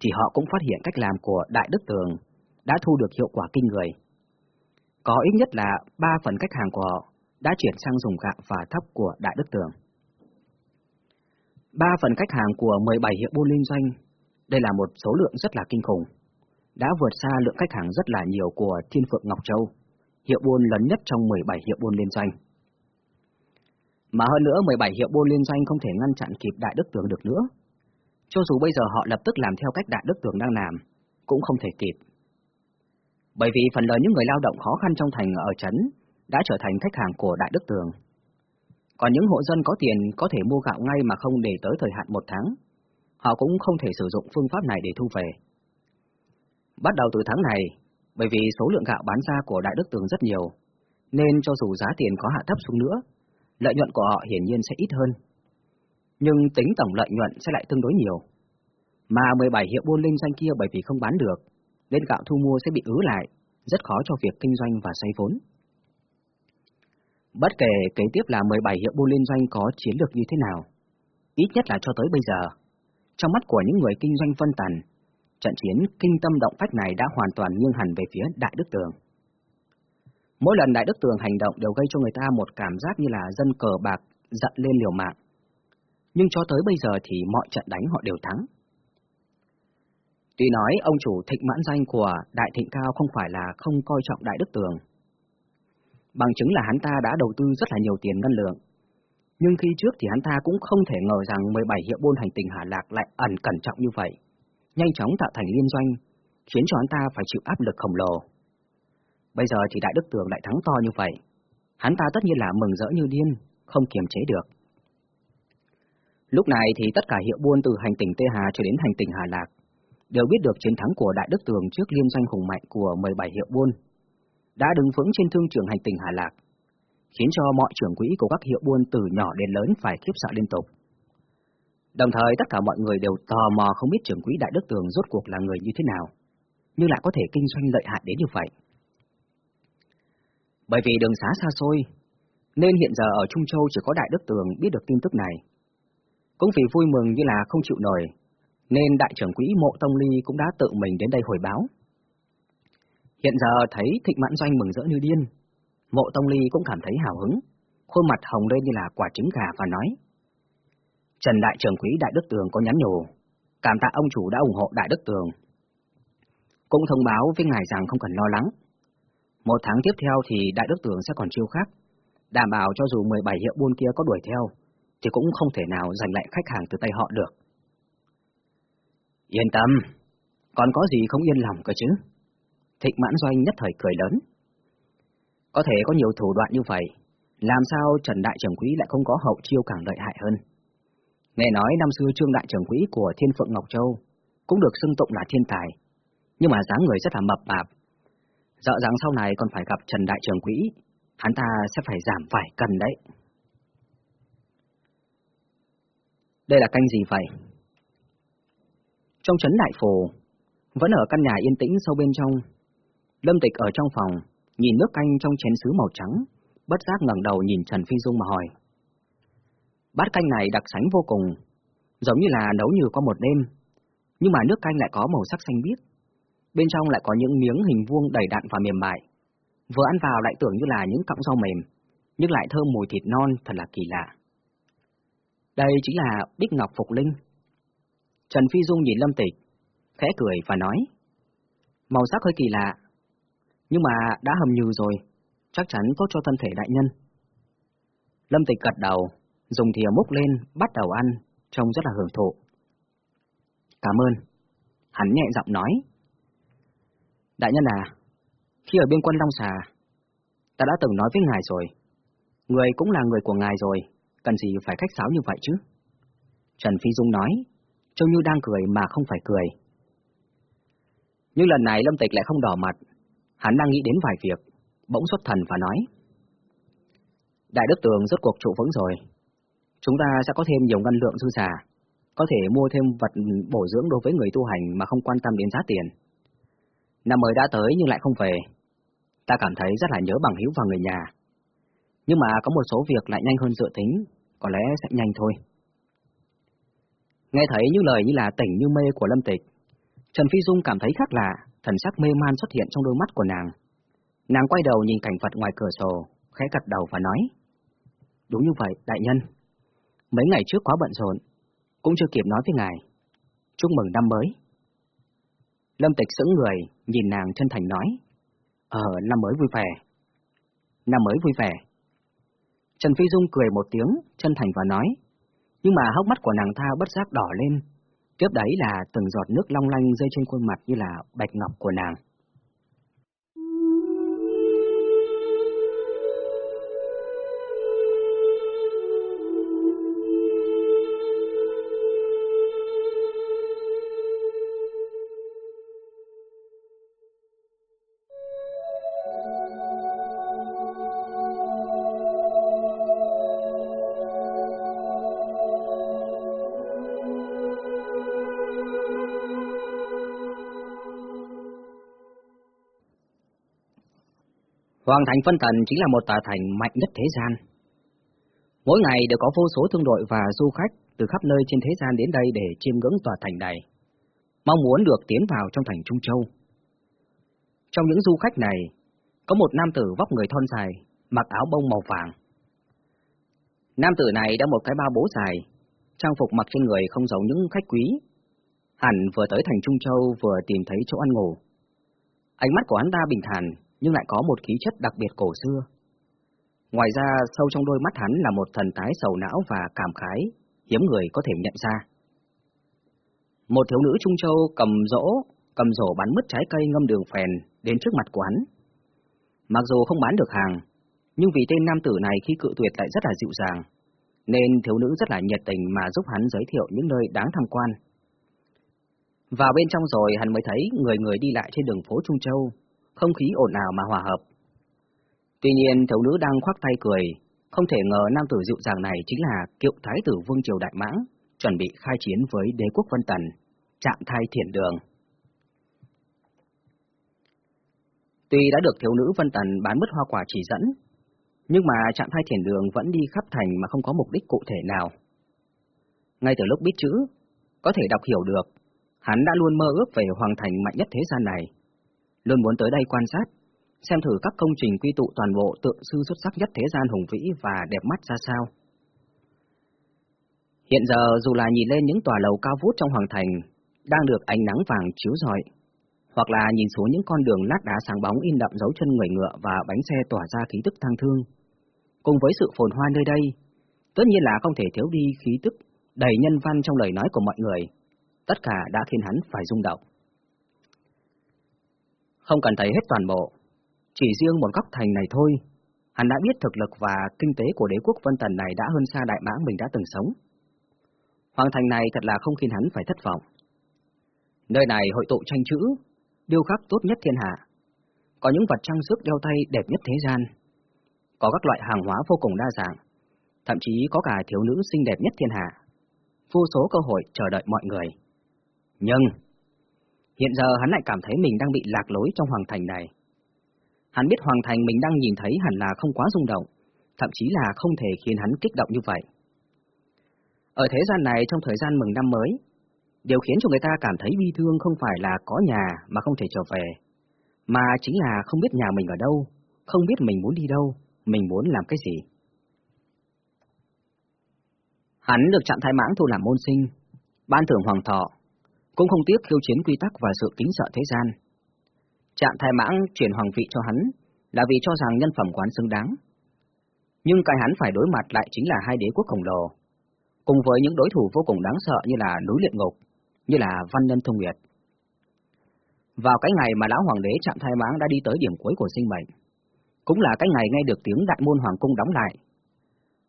thì họ cũng phát hiện cách làm của Đại Đức Tường đã thu được hiệu quả kinh người. Có ít nhất là 3 phần khách hàng của họ đã chuyển sang dùng gạo và thóc của Đại Đức Tường. 3 phần khách hàng của 17 hiệu buôn liên doanh, đây là một số lượng rất là kinh khủng, đã vượt xa lượng khách hàng rất là nhiều của Thiên Phượng Ngọc Châu, hiệu buôn lớn nhất trong 17 hiệu buôn liên doanh. Mà hơn nữa 17 hiệu buôn liên doanh không thể ngăn chặn kịp Đại Đức Tường được nữa. Cho dù bây giờ họ lập tức làm theo cách Đại Đức Tường đang làm, cũng không thể kịp. Bởi vì phần lớn những người lao động khó khăn trong thành ở trấn đã trở thành khách hàng của Đại Đức Tường. Còn những hộ dân có tiền có thể mua gạo ngay mà không để tới thời hạn một tháng, họ cũng không thể sử dụng phương pháp này để thu về. Bắt đầu từ tháng này, bởi vì số lượng gạo bán ra của Đại Đức Tường rất nhiều, nên cho dù giá tiền có hạ thấp xuống nữa, lợi nhuận của họ hiển nhiên sẽ ít hơn. Nhưng tính tổng lợi nhuận sẽ lại tương đối nhiều. Mà 17 hiệu buôn linh doanh kia bởi vì không bán được, nên gạo thu mua sẽ bị ứ lại, rất khó cho việc kinh doanh và xoay vốn. Bất kể kế tiếp là 17 hiệu buôn liên doanh có chiến lược như thế nào, ít nhất là cho tới bây giờ, trong mắt của những người kinh doanh phân tần, trận chiến kinh tâm động phách này đã hoàn toàn nghiêng hẳn về phía Đại Đức Tường. Mỗi lần Đại Đức Tường hành động đều gây cho người ta một cảm giác như là dân cờ bạc giận lên liều mạng. Nhưng cho tới bây giờ thì mọi trận đánh họ đều thắng. Tuy nói ông chủ thịnh mãn danh của Đại Thịnh Cao không phải là không coi trọng Đại Đức Tường. Bằng chứng là hắn ta đã đầu tư rất là nhiều tiền ngân lượng. Nhưng khi trước thì hắn ta cũng không thể ngờ rằng 17 hiệu buôn hành tình Hà Lạc lại ẩn cẩn trọng như vậy. Nhanh chóng tạo thành liên doanh, khiến cho hắn ta phải chịu áp lực khổng lồ. Bây giờ thì Đại Đức Tường lại thắng to như vậy. Hắn ta tất nhiên là mừng rỡ như điên, không kiềm chế được. Lúc này thì tất cả hiệu buôn từ hành tỉnh Tê Hà cho đến hành tỉnh Hà Lạc đều biết được chiến thắng của Đại Đức Tường trước liên doanh hùng mạnh của 17 hiệu buôn, đã đứng vững trên thương trường hành tỉnh Hà Lạc, khiến cho mọi trưởng quỹ của các hiệu buôn từ nhỏ đến lớn phải khiếp sợ liên tục. Đồng thời tất cả mọi người đều tò mò không biết trưởng quỹ Đại Đức Tường rốt cuộc là người như thế nào, nhưng lại có thể kinh doanh lợi hại đến như vậy. Bởi vì đường xá xa xôi, nên hiện giờ ở Trung Châu chỉ có Đại Đức Tường biết được tin tức này. Cũng vì vui mừng như là không chịu nổi, nên đại trưởng quỹ Mộ Tông Ly cũng đã tự mình đến đây hồi báo. Hiện giờ thấy Thịnh Mãn Doanh mừng rỡ như điên, Mộ Tông Ly cũng cảm thấy hào hứng, khuôn mặt hồng lên như là quả trứng gà và nói. Trần đại trưởng quỹ Đại Đức Tường có nhắn nhủ, cảm tạ ông chủ đã ủng hộ Đại Đức Tường. Cũng thông báo với ngài rằng không cần lo lắng. Một tháng tiếp theo thì Đại Đức Tường sẽ còn chiêu khác, đảm bảo cho dù 17 hiệu buôn kia có đuổi theo, thì cũng không thể nào giành lại khách hàng từ tay họ được. Yên tâm, còn có gì không yên lòng cơ chứ? Thịnh mãn doanh nhất thời cười lớn. Có thể có nhiều thủ đoạn như vậy, làm sao Trần Đại Trưởng Quý lại không có hậu chiêu càng lợi hại hơn? Nghe nói năm xưa trương đại trưởng Quý của Thiên Phượng Ngọc Châu cũng được xưng tụng là thiên tài, nhưng mà dáng người rất là mập mạp. Sợ rằng sau này còn phải gặp Trần đại trưởng Quý, hắn ta sẽ phải giảm vài cân đấy. Đây là canh gì vậy? Trong trấn đại phổ vẫn ở căn nhà yên tĩnh sâu bên trong, Lâm Tịch ở trong phòng, nhìn nước canh trong chén sứ màu trắng, bất giác ngẩng đầu nhìn Trần Phi Dung mà hỏi. Bát canh này đặc sánh vô cùng, giống như là nấu như có một đêm, nhưng mà nước canh lại có màu sắc xanh biếc. Bên trong lại có những miếng hình vuông đầy đặn và mềm mại. Vừa ăn vào lại tưởng như là những cọng rau mềm, nhưng lại thơm mùi thịt non thật là kỳ lạ. Đây chính là Bích Ngọc Phục Linh. Trần Phi Dung nhìn Lâm Tịch, khẽ cười và nói. Màu sắc hơi kỳ lạ, nhưng mà đã hầm nhừ rồi, chắc chắn tốt cho thân thể đại nhân. Lâm Tịch gật đầu, dùng thìa múc lên, bắt đầu ăn, trông rất là hưởng thụ. Cảm ơn. Hắn nhẹ giọng nói. Đại nhân à, khi ở bên quân Long Xà, ta đã từng nói với ngài rồi. Người cũng là người của ngài rồi, cần gì phải khách sáo như vậy chứ? Trần Phi Dung nói, trông như đang cười mà không phải cười. Nhưng lần này Lâm Tịch lại không đỏ mặt, Hắn đang nghĩ đến vài việc, bỗng xuất thần và nói. Đại đức tường rốt cuộc trụ vững rồi. Chúng ta sẽ có thêm nhiều ngân lượng dư giả, có thể mua thêm vật bổ dưỡng đối với người tu hành mà không quan tâm đến giá tiền. Năm mới đã tới nhưng lại không về. Ta cảm thấy rất là nhớ bằng hữu và người nhà. Nhưng mà có một số việc lại nhanh hơn dự tính, có lẽ sẽ nhanh thôi. Nghe thấy những lời như là tỉnh như mê của Lâm Tịch, Trần Phi Dung cảm thấy khác lạ, thần sắc mê man xuất hiện trong đôi mắt của nàng. Nàng quay đầu nhìn cảnh vật ngoài cửa sổ, khẽ gật đầu và nói. Đúng như vậy, đại nhân. Mấy ngày trước quá bận rộn, cũng chưa kịp nói với ngài. Chúc mừng năm mới. Lâm Tịch sững người, nhìn nàng chân thành nói. Ờ, năm mới vui vẻ. Năm mới vui vẻ. Trần Phi Dung cười một tiếng, chân thành và nói. Nhưng mà hốc mắt của nàng ta bất giác đỏ lên, Tiếp đấy là từng giọt nước long lanh rơi trên khuôn mặt như là bạch ngọc của nàng. Hoàng thành phân thần chính là một tòa thành mạnh nhất thế gian. Mỗi ngày đều có vô số thương đội và du khách từ khắp nơi trên thế gian đến đây để chiêm ngưỡng tòa thành này, mong muốn được tiến vào trong thành Trung Châu. Trong những du khách này, có một nam tử vóc người thon dài, mặc áo bông màu vàng. Nam tử này đã một cái ba bố dài, trang phục mặc trên người không giống những khách quý. Hẳn vừa tới thành Trung Châu vừa tìm thấy chỗ ăn ngủ. Ánh mắt của hắn ta bình thản, nhưng lại có một khí chất đặc biệt cổ xưa. Ngoài ra, sâu trong đôi mắt hắn là một thần tái sầu não và cảm khái, hiếm người có thể nhận ra. Một thiếu nữ Trung Châu cầm rỗ, cầm rổ bán mứt trái cây ngâm đường phèn đến trước mặt của hắn. Mặc dù không bán được hàng, nhưng vì tên nam tử này khi cự tuyệt lại rất là dịu dàng, nên thiếu nữ rất là nhiệt tình mà giúp hắn giới thiệu những nơi đáng tham quan. Vào bên trong rồi hắn mới thấy người người đi lại trên đường phố Trung Châu, không khí ồn ào mà hòa hợp. Tuy nhiên, thiếu nữ đang khoác tay cười, không thể ngờ nam tử dịu dàng này chính là kiệu thái tử Vương Triều Đại Mãng, chuẩn bị khai chiến với đế quốc Vân Tần, chạm thai thiền đường. Tuy đã được thiếu nữ Vân Tần bán mất hoa quả chỉ dẫn, nhưng mà chạm thai thiền đường vẫn đi khắp thành mà không có mục đích cụ thể nào. Ngay từ lúc biết chữ, có thể đọc hiểu được, hắn đã luôn mơ ước về hoàng thành mạnh nhất thế gian này luôn muốn tới đây quan sát, xem thử các công trình quy tụ toàn bộ tượng sư xuất sắc nhất thế gian hùng vĩ và đẹp mắt ra sao. Hiện giờ dù là nhìn lên những tòa lầu cao vút trong hoàng thành, đang được ánh nắng vàng chiếu rọi, hoặc là nhìn xuống những con đường lát đá sáng bóng in đậm dấu chân người ngựa và bánh xe tỏa ra khí tức thăng thương. Cùng với sự phồn hoa nơi đây, tất nhiên là không thể thiếu đi khí tức đầy nhân văn trong lời nói của mọi người, tất cả đã khiến hắn phải rung động. Không cần thấy hết toàn bộ, chỉ riêng một góc thành này thôi, hắn đã biết thực lực và kinh tế của đế quốc Vân Tần này đã hơn xa đại mãng mình đã từng sống. Hoàng thành này thật là không khiến hắn phải thất vọng. Nơi này hội tụ tranh chữ, điêu khắc tốt nhất thiên hạ. Có những vật trang sức đeo tay đẹp nhất thế gian. Có các loại hàng hóa vô cùng đa dạng. Thậm chí có cả thiếu nữ xinh đẹp nhất thiên hạ. Vô số cơ hội chờ đợi mọi người. Nhưng, hiện giờ hắn lại cảm thấy mình đang bị lạc lối trong hoàng thành này. Hắn biết hoàng thành mình đang nhìn thấy hẳn là không quá rung động, thậm chí là không thể khiến hắn kích động như vậy. Ở thế gian này trong thời gian mừng năm mới, điều khiến cho người ta cảm thấy bi thương không phải là có nhà mà không thể trở về, mà chính là không biết nhà mình ở đâu, không biết mình muốn đi đâu, mình muốn làm cái gì. Hắn được trạng thái mãng thu làm môn sinh, ban thưởng hoàng thọ, cũng không tiếc khiêu chiến quy tắc và sự kính sợ thế gian. trạng thái mãng chuyển hoàng vị cho hắn là vì cho rằng nhân phẩm quán xứng đáng. Nhưng cái hắn phải đối mặt lại chính là hai đế quốc khổng lồ, cùng với những đối thủ vô cùng đáng sợ như là núi luyện ngục, như là văn nhân thông nguyệt. Vào cái ngày mà lão hoàng đế trạng thai mãng đã đi tới điểm cuối của sinh mệnh, cũng là cái ngày nghe được tiếng đại môn hoàng cung đóng lại.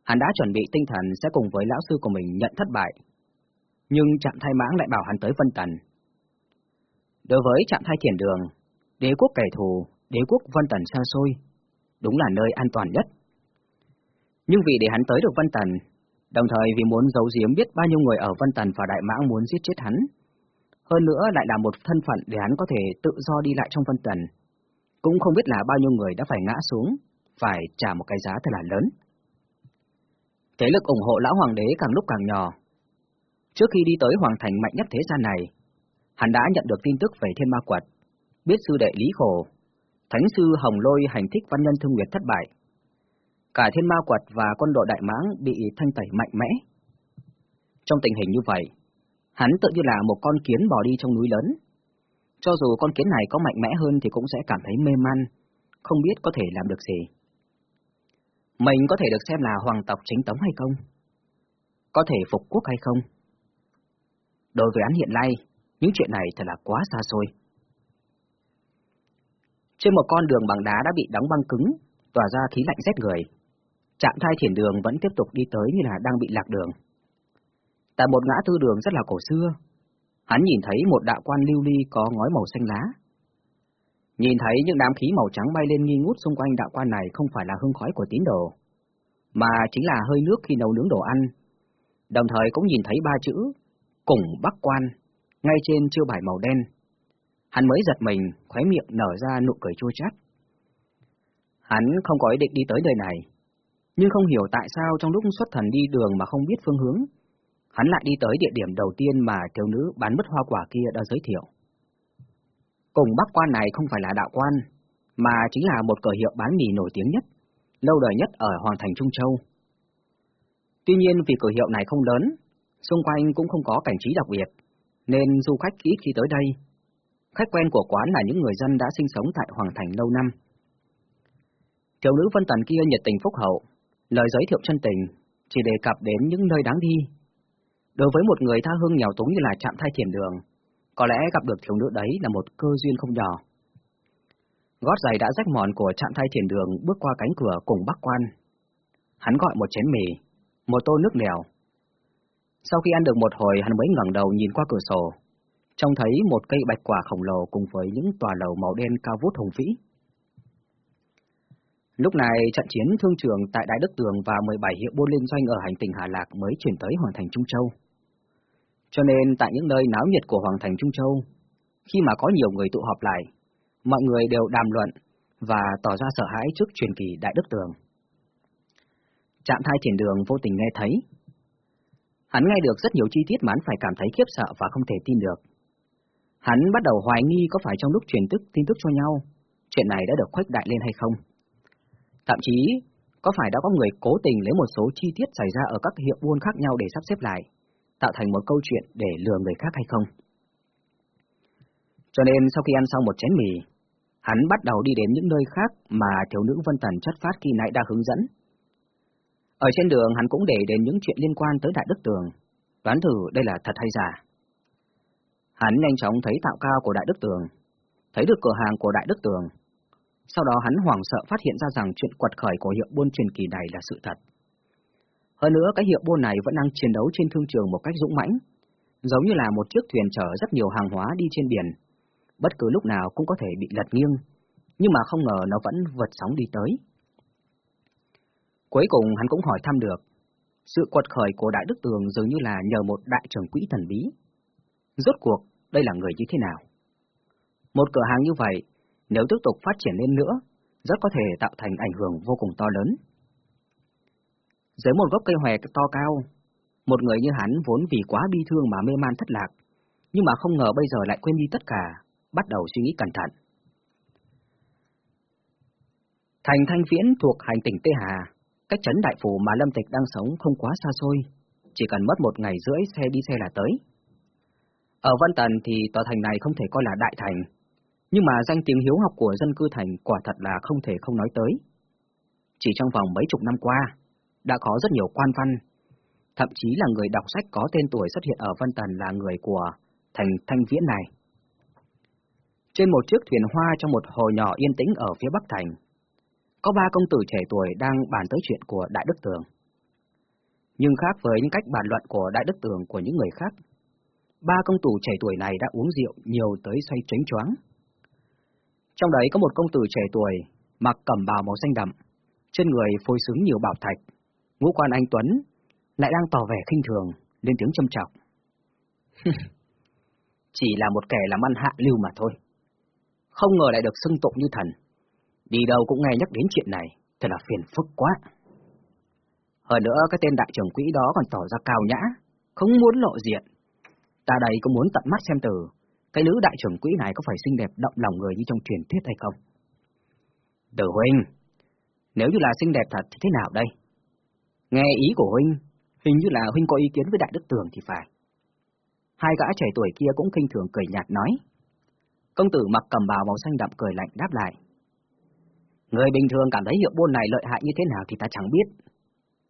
Hắn đã chuẩn bị tinh thần sẽ cùng với lão sư của mình nhận thất bại, nhưng trạng thai mãng lại bảo hắn tới Vân Tần. Đối với trạng thai thiền đường, đế quốc kẻ thù, đế quốc Vân Tần xa xôi, đúng là nơi an toàn nhất. Nhưng vì để hắn tới được Vân Tần, Đồng thời vì muốn giấu giếm biết bao nhiêu người ở Vân Tần và Đại Mãng muốn giết chết hắn. Hơn nữa lại là một thân phận để hắn có thể tự do đi lại trong Vân Tần. Cũng không biết là bao nhiêu người đã phải ngã xuống, phải trả một cái giá thật là lớn. Thế lực ủng hộ lão hoàng đế càng lúc càng nhỏ. Trước khi đi tới hoàng thành mạnh nhất thế gian này, hắn đã nhận được tin tức về thiên ma quật, biết sư đệ Lý Khổ, thánh sư Hồng Lôi hành thích văn nhân thương nguyệt thất bại, cả thiên ma quật và quân đội đại mãng bị thanh tẩy mạnh mẽ. Trong tình hình như vậy, hắn tự như là một con kiến bò đi trong núi lớn. Cho dù con kiến này có mạnh mẽ hơn thì cũng sẽ cảm thấy mê man, không biết có thể làm được gì. Mình có thể được xem là hoàng tộc chính tống hay không? Có thể phục quốc hay không? Đối với hắn hiện nay, những chuyện này thật là quá xa xôi. Trên một con đường bằng đá đã bị đóng băng cứng, tỏa ra khí lạnh rét người. Trạm thai thiền đường vẫn tiếp tục đi tới như là đang bị lạc đường. Tại một ngã tư đường rất là cổ xưa, hắn nhìn thấy một đạo quan lưu ly có ngói màu xanh lá. Nhìn thấy những đám khí màu trắng bay lên nghi ngút xung quanh đạo quan này không phải là hương khói của tín đồ, mà chính là hơi nước khi nấu nướng đồ ăn. Đồng thời cũng nhìn thấy ba chữ, cùng bắc quan, ngay trên chiêu bài màu đen. Hắn mới giật mình, khóe miệng nở ra nụ cười chua chát. Hắn không có ý định đi tới nơi này, nhưng không hiểu tại sao trong lúc xuất thần đi đường mà không biết phương hướng, hắn lại đi tới địa điểm đầu tiên mà thiếu nữ bán mất hoa quả kia đã giới thiệu. Cùng bắc quan này không phải là đạo quan, mà chính là một cửa hiệu bán mì nổi tiếng nhất, lâu đời nhất ở Hoàng thành Trung Châu. Tuy nhiên vì cửa hiệu này không lớn, xung quanh cũng không có cảnh trí đặc biệt, nên du khách ít khi tới đây. Khách quen của quán là những người dân đã sinh sống tại Hoàng thành lâu năm. Thiếu nữ Vân Tần kia nhiệt tình phúc hậu, lời giới thiệu chân tình, chỉ đề cập đến những nơi đáng đi. Đối với một người tha hương nghèo túng như là chạm thai thiền đường, có lẽ gặp được thiếu nữ đấy là một cơ duyên không nhỏ. Gót giày đã rách mòn của chạm thai thiền đường bước qua cánh cửa cùng bắc quan. Hắn gọi một chén mì, một tô nước lèo. Sau khi ăn được một hồi hắn mới ngẩng đầu nhìn qua cửa sổ, trông thấy một cây bạch quả khổng lồ cùng với những tòa lầu màu đen cao vút hùng vĩ. Lúc này, trận chiến thương trường tại Đại Đức Tường và 17 hiệu buôn liên doanh ở hành tinh Hà Lạc mới chuyển tới Hoàng thành Trung Châu. Cho nên, tại những nơi náo nhiệt của Hoàng thành Trung Châu, khi mà có nhiều người tụ họp lại, mọi người đều đàm luận và tỏ ra sợ hãi trước truyền kỳ Đại Đức Tường. Trạm thai triển đường vô tình nghe thấy. Hắn nghe được rất nhiều chi tiết mà hắn phải cảm thấy khiếp sợ và không thể tin được. Hắn bắt đầu hoài nghi có phải trong lúc truyền tức tin tức cho nhau, chuyện này đã được khuếch đại lên hay không. Thậm chí, có phải đã có người cố tình lấy một số chi tiết xảy ra ở các hiệu buôn khác nhau để sắp xếp lại, tạo thành một câu chuyện để lừa người khác hay không? Cho nên sau khi ăn xong một chén mì, hắn bắt đầu đi đến những nơi khác mà thiếu nữ Vân Tần chất phát khi nãy đã hướng dẫn. Ở trên đường hắn cũng để đến những chuyện liên quan tới Đại Đức Tường, đoán thử đây là thật hay giả. Hắn nhanh chóng thấy tạo cao của Đại Đức Tường, thấy được cửa hàng của Đại Đức Tường, sau đó hắn hoảng sợ phát hiện ra rằng chuyện quật khởi của hiệu buôn truyền kỳ này là sự thật. Hơn nữa cái hiệu buôn này vẫn đang chiến đấu trên thương trường một cách dũng mãnh, giống như là một chiếc thuyền chở rất nhiều hàng hóa đi trên biển. Bất cứ lúc nào cũng có thể bị lật nghiêng, nhưng mà không ngờ nó vẫn vượt sóng đi tới. Cuối cùng hắn cũng hỏi thăm được, sự quật khởi của Đại Đức Tường dường như là nhờ một đại trưởng quỹ thần bí. Rốt cuộc, đây là người như thế nào? Một cửa hàng như vậy, nếu tiếp tục phát triển lên nữa, rất có thể tạo thành ảnh hưởng vô cùng to lớn. Dưới một gốc cây hòe to cao, một người như hắn vốn vì quá bi thương mà mê man thất lạc, nhưng mà không ngờ bây giờ lại quên đi tất cả, bắt đầu suy nghĩ cẩn thận. Thành Thanh Viễn thuộc hành tỉnh Tê Hà, cách trấn Đại Phủ mà Lâm Tịch đang sống không quá xa xôi, chỉ cần mất một ngày rưỡi xe đi xe là tới. Ở Vân Tần thì tòa thành này không thể coi là đại thành, nhưng mà danh tiếng hiếu học của dân cư thành quả thật là không thể không nói tới. Chỉ trong vòng mấy chục năm qua, đã có rất nhiều quan văn, thậm chí là người đọc sách có tên tuổi xuất hiện ở Vân Tần là người của thành Thanh Viễn này. Trên một chiếc thuyền hoa trong một hồ nhỏ yên tĩnh ở phía Bắc Thành, có ba công tử trẻ tuổi đang bàn tới chuyện của Đại Đức Tường. Nhưng khác với những cách bàn luận của Đại Đức Tường của những người khác, ba công tử trẻ tuổi này đã uống rượu nhiều tới say tránh choáng. Trong đấy có một công tử trẻ tuổi, mặc cẩm bào màu xanh đậm, trên người phôi xứng nhiều bảo thạch, ngũ quan anh Tuấn, lại đang tỏ vẻ khinh thường, lên tiếng châm trọng. [laughs] Chỉ là một kẻ làm ăn hạ lưu mà thôi. Không ngờ lại được xưng tụng như thần. Đi đâu cũng nghe nhắc đến chuyện này, thật là phiền phức quá. Hơn nữa cái tên đại trưởng quỹ đó còn tỏ ra cao nhã, không muốn lộ diện. Ta đây cũng muốn tận mắt xem từ, cái nữ đại trưởng quỹ này có phải xinh đẹp động lòng người như trong truyền thuyết hay không? Tử huynh, nếu như là xinh đẹp thật thì thế nào đây? Nghe ý của huynh, hình như là huynh có ý kiến với đại đức tường thì phải. Hai gã trẻ tuổi kia cũng kinh thường cười nhạt nói. Công tử mặc cầm bào màu xanh đậm cười lạnh đáp lại. Người bình thường cảm thấy hiệu buôn này lợi hại như thế nào thì ta chẳng biết.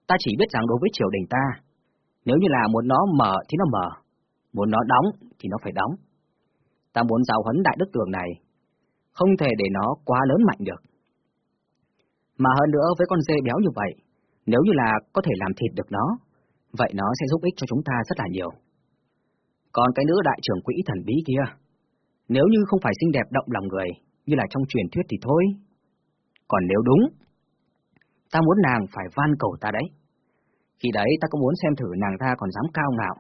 Ta chỉ biết rằng đối với triều đình ta, nếu như là muốn nó mở thì nó mở, muốn nó đóng thì nó phải đóng. Ta muốn giáo huấn đại đức tường này, không thể để nó quá lớn mạnh được. Mà hơn nữa với con dê béo như vậy, nếu như là có thể làm thịt được nó, vậy nó sẽ giúp ích cho chúng ta rất là nhiều. Còn cái nữ đại trưởng quỹ thần bí kia, nếu như không phải xinh đẹp động lòng người, như là trong truyền thuyết thì thôi. Còn nếu đúng, ta muốn nàng phải van cầu ta đấy. Khi đấy ta có muốn xem thử nàng ta còn dám cao ngạo,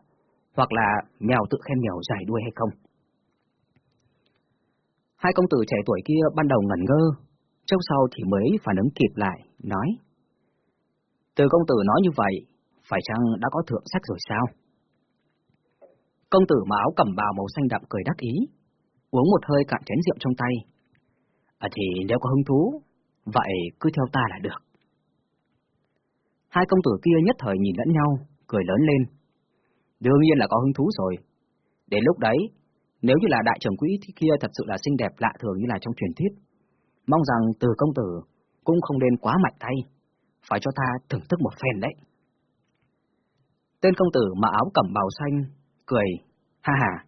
hoặc là mèo tự khen mèo dài đuôi hay không. Hai công tử trẻ tuổi kia ban đầu ngẩn ngơ, trong sau thì mới phản ứng kịp lại, nói. Từ công tử nói như vậy, phải chăng đã có thượng sách rồi sao? Công tử mà áo cẩm bào màu xanh đậm cười đắc ý, uống một hơi cạn chén rượu trong tay. À thì nếu có hứng thú, vậy cứ theo ta là được. Hai công tử kia nhất thời nhìn lẫn nhau, cười lớn lên. Đương nhiên là có hứng thú rồi. Đến lúc đấy, nếu như là đại trưởng quỹ thì kia thật sự là xinh đẹp lạ thường như là trong truyền thuyết, mong rằng từ công tử cũng không nên quá mạnh tay, phải cho ta thưởng thức một phen đấy. Tên công tử mặc áo cẩm bào xanh, cười, ha ha.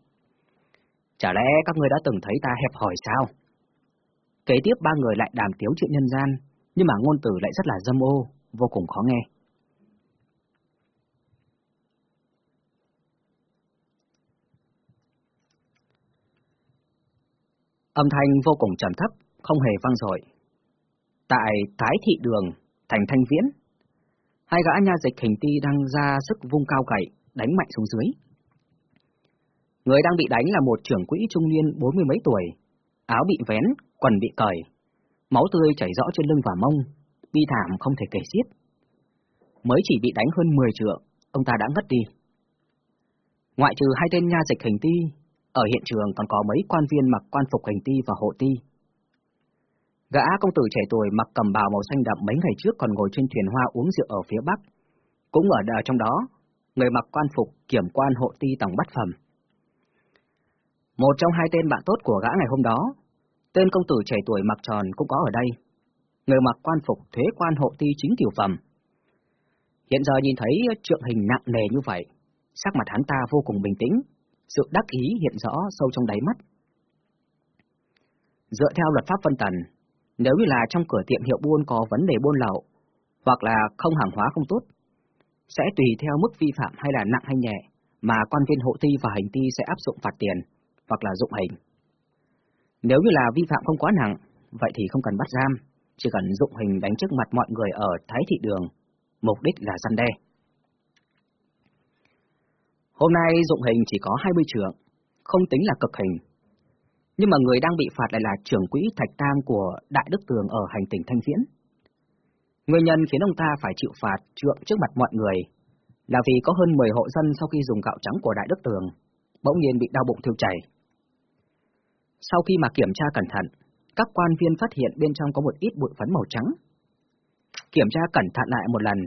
Chả lẽ các ngươi đã từng thấy ta hẹp hòi sao? Kế tiếp ba người lại đàm tiếu chuyện nhân gian, nhưng mà ngôn từ lại rất là dâm ô, vô cùng khó nghe. Âm thanh vô cùng trầm thấp, không hề vang dội. Tại Thái Thị Đường, thành Thanh Viễn, hai gã nha dịch hình ti đang ra sức vung cao gậy, đánh mạnh xuống dưới. Người đang bị đánh là một trưởng quỹ trung niên bốn mươi mấy tuổi, áo bị vén, quần bị cởi, máu tươi chảy rõ trên lưng và mông, bi thảm không thể kể xiết. Mới chỉ bị đánh hơn 10 trượng, ông ta đã ngất đi. Ngoại trừ hai tên nha dịch hình ti, ở hiện trường còn có mấy quan viên mặc quan phục hình ti và hộ ti. Gã công tử trẻ tuổi mặc cầm bào màu xanh đậm mấy ngày trước còn ngồi trên thuyền hoa uống rượu ở phía bắc. Cũng ở đờ trong đó, người mặc quan phục kiểm quan hộ ti tổng bắt phẩm. Một trong hai tên bạn tốt của gã ngày hôm đó, tên công tử trẻ tuổi mặc tròn cũng có ở đây. Người mặc quan phục thuế quan hộ ti chính tiểu phẩm. Hiện giờ nhìn thấy trượng hình nặng nề như vậy, sắc mặt hắn ta vô cùng bình tĩnh, sự đắc ý hiện rõ sâu trong đáy mắt. Dựa theo luật pháp phân tần, nếu như là trong cửa tiệm hiệu buôn có vấn đề buôn lậu, hoặc là không hàng hóa không tốt, sẽ tùy theo mức vi phạm hay là nặng hay nhẹ mà quan viên hộ ti và hành ti sẽ áp dụng phạt tiền hoặc là dụng hình. Nếu như là vi phạm không quá nặng, vậy thì không cần bắt giam, chỉ cần dụng hình đánh trước mặt mọi người ở Thái Thị Đường, mục đích là săn đe. Hôm nay dụng hình chỉ có 20 trượng, không tính là cực hình. Nhưng mà người đang bị phạt lại là trưởng quỹ Thạch Tam của Đại Đức Tường ở hành tỉnh Thanh Viễn. Nguyên nhân khiến ông ta phải chịu phạt trượng trước mặt mọi người là vì có hơn 10 hộ dân sau khi dùng gạo trắng của Đại Đức Tường, bỗng nhiên bị đau bụng thiêu chảy. Sau khi mà kiểm tra cẩn thận, các quan viên phát hiện bên trong có một ít bụi phấn màu trắng. Kiểm tra cẩn thận lại một lần,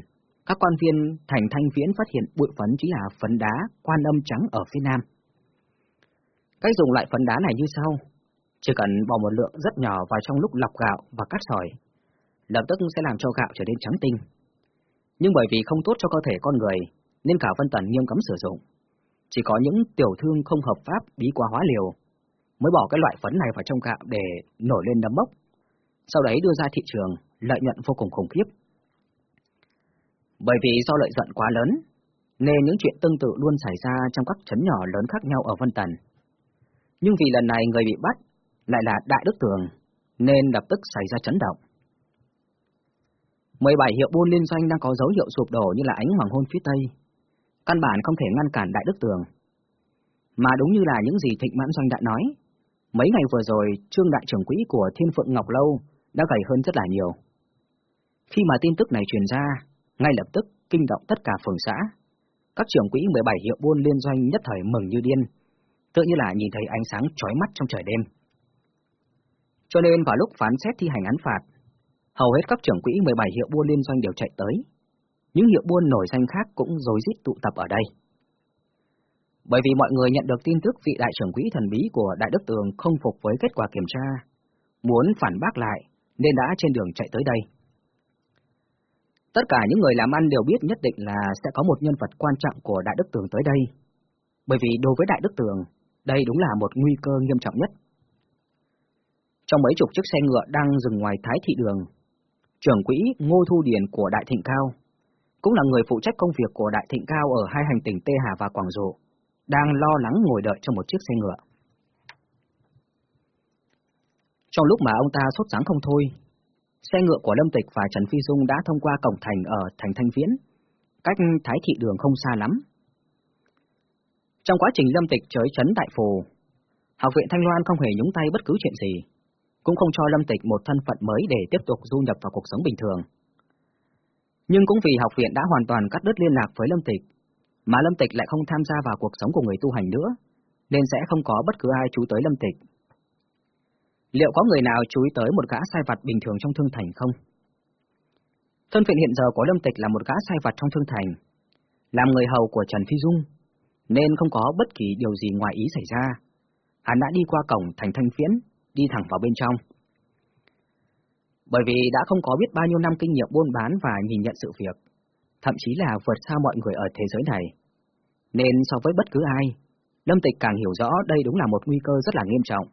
các quan viên thành thanh viễn phát hiện bụi phấn chính là phấn đá quan âm trắng ở phía nam. Cách dùng loại phấn đá này như sau, chỉ cần bỏ một lượng rất nhỏ vào trong lúc lọc gạo và cắt sỏi, lập tức sẽ làm cho gạo trở nên trắng tinh. Nhưng bởi vì không tốt cho cơ thể con người, nên cả Vân Tần nghiêm cấm sử dụng. Chỉ có những tiểu thương không hợp pháp bí quá hóa liều, mới bỏ cái loại phấn này vào trong gạo để nổi lên nấm mốc. Sau đấy đưa ra thị trường, lợi nhuận vô cùng khủng khiếp. Bởi vì do lợi nhuận quá lớn, nên những chuyện tương tự luôn xảy ra trong các chấn nhỏ lớn khác nhau ở Vân Tần. Nhưng vì lần này người bị bắt lại là Đại Đức Tường, nên lập tức xảy ra chấn động. 17 hiệu buôn liên doanh đang có dấu hiệu sụp đổ như là ánh hoàng hôn phía Tây. Căn bản không thể ngăn cản Đại Đức Tường. Mà đúng như là những gì Thịnh Mãn Doanh đã nói, mấy ngày vừa rồi Trương Đại trưởng quỹ của Thiên Phượng Ngọc Lâu đã gầy hơn rất là nhiều. Khi mà tin tức này truyền ra, ngay lập tức kinh động tất cả phường xã. Các trưởng quỹ 17 hiệu buôn liên doanh nhất thời mừng như điên, tự như là nhìn thấy ánh sáng chói mắt trong trời đêm. Cho nên vào lúc phán xét thi hành án phạt, hầu hết các trưởng quỹ 17 hiệu buôn liên doanh đều chạy tới. Những hiệu buôn nổi danh khác cũng rối rít tụ tập ở đây. Bởi vì mọi người nhận được tin tức vị đại trưởng quỹ thần bí của Đại Đức Tường không phục với kết quả kiểm tra, muốn phản bác lại nên đã trên đường chạy tới đây. Tất cả những người làm ăn đều biết nhất định là sẽ có một nhân vật quan trọng của Đại Đức Tường tới đây. Bởi vì đối với Đại Đức Tường, đây đúng là một nguy cơ nghiêm trọng nhất. Trong mấy chục chiếc xe ngựa đang dừng ngoài Thái Thị Đường, trưởng quỹ Ngô Thu Điền của Đại Thịnh Cao, cũng là người phụ trách công việc của Đại Thịnh Cao ở hai hành tỉnh Tê Hà và Quảng Dụ, đang lo lắng ngồi đợi trong một chiếc xe ngựa. Trong lúc mà ông ta sốt sáng không thôi, xe ngựa của Lâm Tịch và Trần Phi Dung đã thông qua cổng thành ở thành Thanh Viễn, cách Thái Thị Đường không xa lắm. Trong quá trình Lâm Tịch chới chấn đại phù, Học viện Thanh Loan không hề nhúng tay bất cứ chuyện gì, cũng không cho Lâm Tịch một thân phận mới để tiếp tục du nhập vào cuộc sống bình thường. Nhưng cũng vì học viện đã hoàn toàn cắt đứt liên lạc với Lâm Tịch, mà Lâm Tịch lại không tham gia vào cuộc sống của người tu hành nữa, nên sẽ không có bất cứ ai chú tới Lâm Tịch. Liệu có người nào chú ý tới một gã sai vặt bình thường trong thương thành không? Thân phận hiện giờ của Lâm Tịch là một gã sai vặt trong thương thành, làm người hầu của Trần Phi Dung, nên không có bất kỳ điều gì ngoài ý xảy ra. Hắn đã đi qua cổng thành thanh phiến, đi thẳng vào bên trong. Bởi vì đã không có biết bao nhiêu năm kinh nghiệm buôn bán và nhìn nhận sự việc, thậm chí là vượt xa mọi người ở thế giới này. Nên so với bất cứ ai, Lâm Tịch càng hiểu rõ đây đúng là một nguy cơ rất là nghiêm trọng,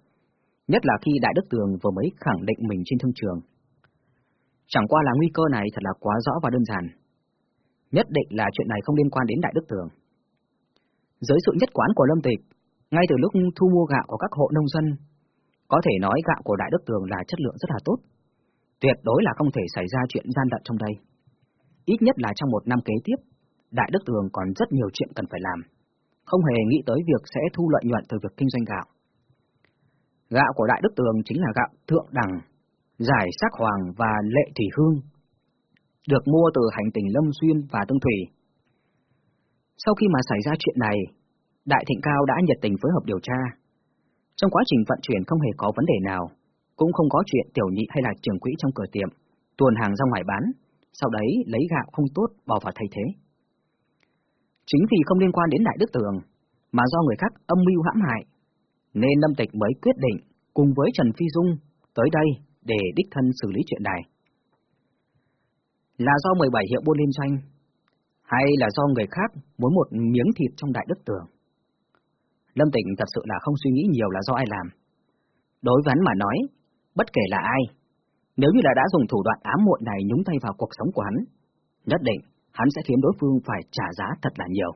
nhất là khi Đại Đức Tường vừa mới khẳng định mình trên thương trường. Chẳng qua là nguy cơ này thật là quá rõ và đơn giản. Nhất định là chuyện này không liên quan đến Đại Đức Tường. Dưới sự nhất quán của Lâm Tịch, ngay từ lúc thu mua gạo của các hộ nông dân, có thể nói gạo của Đại Đức Tường là chất lượng rất là tốt. Tuyệt đối là không thể xảy ra chuyện gian lận trong đây. Ít nhất là trong một năm kế tiếp, Đại Đức Tường còn rất nhiều chuyện cần phải làm. Không hề nghĩ tới việc sẽ thu lợi nhuận từ việc kinh doanh gạo. Gạo của Đại Đức Tường chính là gạo thượng đẳng, giải sắc hoàng và lệ thủy hương, được mua từ hành tỉnh Lâm Xuyên và Tương Thủy. Sau khi mà xảy ra chuyện này, Đại Thịnh Cao đã nhiệt tình phối hợp điều tra. Trong quá trình vận chuyển không hề có vấn đề nào, cũng không có chuyện tiểu nhị hay là trưởng quỹ trong cửa tiệm, tuồn hàng ra ngoài bán, sau đấy lấy gạo không tốt bỏ vào thay thế. Chính vì không liên quan đến Đại Đức Tường, mà do người khác âm mưu hãm hại, nên Lâm Tịch mới quyết định cùng với Trần Phi Dung tới đây để đích thân xử lý chuyện này. Là do 17 hiệu buôn liên doanh, hay là do người khác muốn một miếng thịt trong Đại Đức Tường? Lâm Tịnh thật sự là không suy nghĩ nhiều là do ai làm. Đối với hắn mà nói, bất kể là ai, nếu như là đã dùng thủ đoạn ám muội này nhúng tay vào cuộc sống của hắn, nhất định hắn sẽ khiến đối phương phải trả giá thật là nhiều.